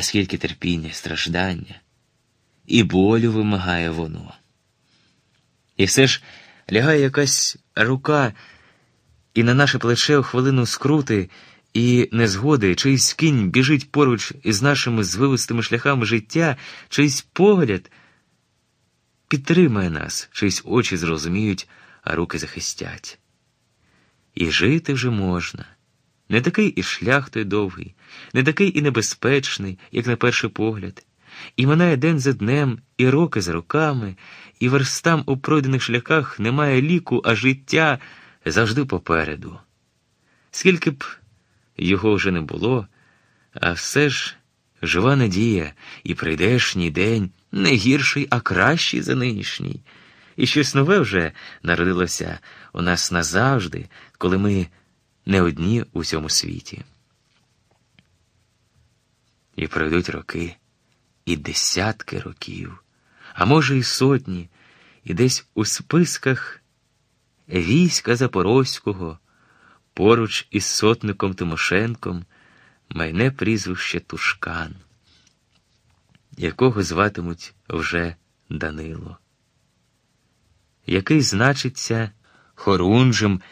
а скільки терпіння, страждання, і болю вимагає воно. І все ж лягає якась рука, і на наше плече у хвилину скрути і незгоди, чийсь кінь біжить поруч із нашими звивистими шляхами життя, чийсь погляд підтримає нас, чиїсь очі зрозуміють, а руки захистять. І жити вже можна. Не такий і шлях той довгий, не такий і небезпечний, як на перший погляд. І минає день за днем, і роки за роками, і верстам у пройдених шляхах немає ліку, а життя завжди попереду. Скільки б його вже не було, а все ж жива надія, і прийдешній день не гірший, а кращий за нинішній. І щось нове вже народилося у нас назавжди, коли ми не одні у цьому світі. І пройдуть роки, і десятки років, а може, і сотні, і десь у списках війська Запорозького, поруч із сотником Тимошенком, майне прізвище Тушкан, якого зватимуть вже Данило, який значиться хорунжем.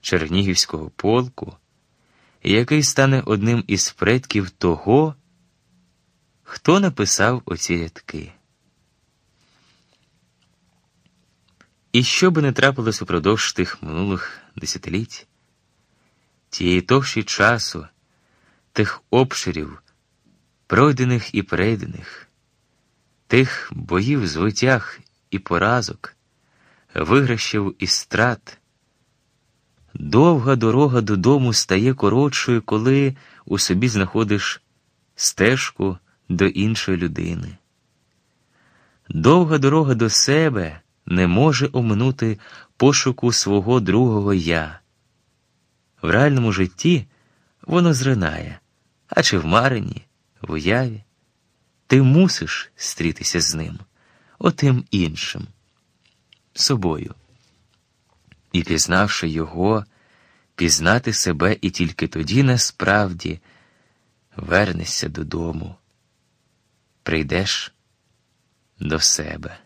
Чернігівського полку, який стане одним із предків того, хто написав оці рядки. І що би не трапилось упродовж тих минулих десятиліть, тієї товщі часу, тих обширів, пройдених і перейдених, тих боїв звитяг і поразок, виграшів і страт. Довга дорога додому стає коротшою, коли у собі знаходиш стежку до іншої людини. Довга дорога до себе не може оминути пошуку свого другого я. В реальному житті воно зринає, а чи в марині, в уяві. Ти мусиш стрітися з ним, отим іншим, собою і, пізнавши його, пізнати себе і тільки тоді насправді вернешся додому, прийдеш до себе.